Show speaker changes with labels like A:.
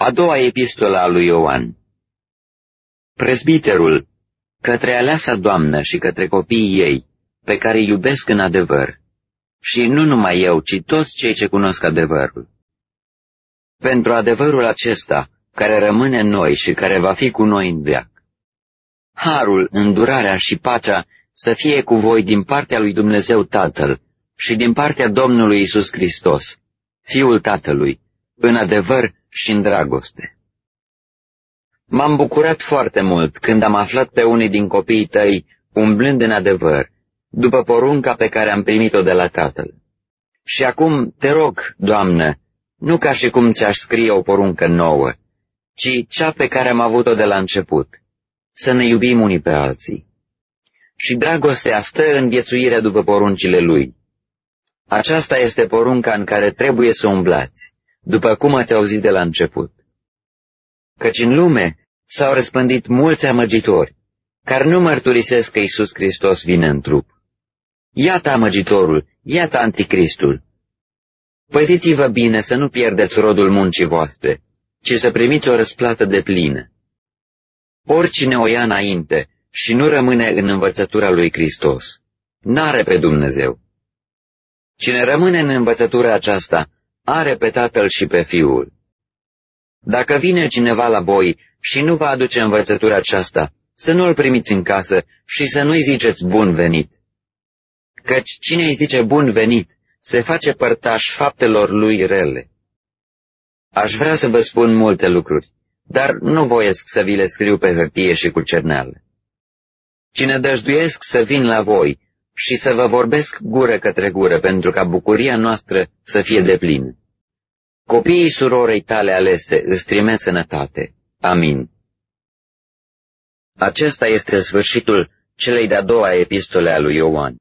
A: A doua epistolă a lui Ioan Prezbiterul, către aleasa doamnă și către copiii ei, pe care îi iubesc în adevăr, și nu numai eu, ci toți cei ce cunosc adevărul. Pentru adevărul acesta, care rămâne în noi și care va fi cu noi în veac. Harul, îndurarea și pacea să fie cu voi din partea lui Dumnezeu Tatăl și din partea Domnului Isus Hristos, Fiul Tatălui, în adevăr și în dragoste. M-am bucurat foarte mult când am aflat pe unii din copiii tăi umblând în adevăr, după porunca pe care am primit-o de la Tatăl. Și acum te rog, Doamnă, nu ca și cum ți-aș scrie o poruncă nouă, ci cea pe care am avut-o de la început, să ne iubim unii pe alții. Și dragostea stă în viețuirea după poruncile Lui. Aceasta este porunca în care trebuie să umblați, după cum ați auzit de la început. Căci în lume s-au răspândit mulți amăgitori, care nu mărturisesc că Isus Hristos vine în trup. Iată amăgitorul, iată anticristul. Păziți-vă bine să nu pierdeți rodul muncii voastre, ci să primiți o răsplată de plină. Oricine o ia înainte și nu rămâne în învățătura lui Hristos, n-are pe Dumnezeu. Cine rămâne în învățătura aceasta, are pe Tatăl și pe Fiul. Dacă vine cineva la voi și nu va aduce învățătura aceasta, să nu-l primiți în casă și să nu-i ziceți bun venit. Căci cine îi zice bun venit, se face părtaș faptelor lui rele. Aș vrea să vă spun multe lucruri, dar nu voiesc să vi le scriu pe hârtie și cu cerneală. Cine dăjduiesc să vin la voi și să vă vorbesc gură către gură pentru ca bucuria noastră să fie deplină. Copiii surorei tale alese îți trimit sănătate. Amin. Acesta este sfârșitul celei de-a doua epistole a lui Ioan.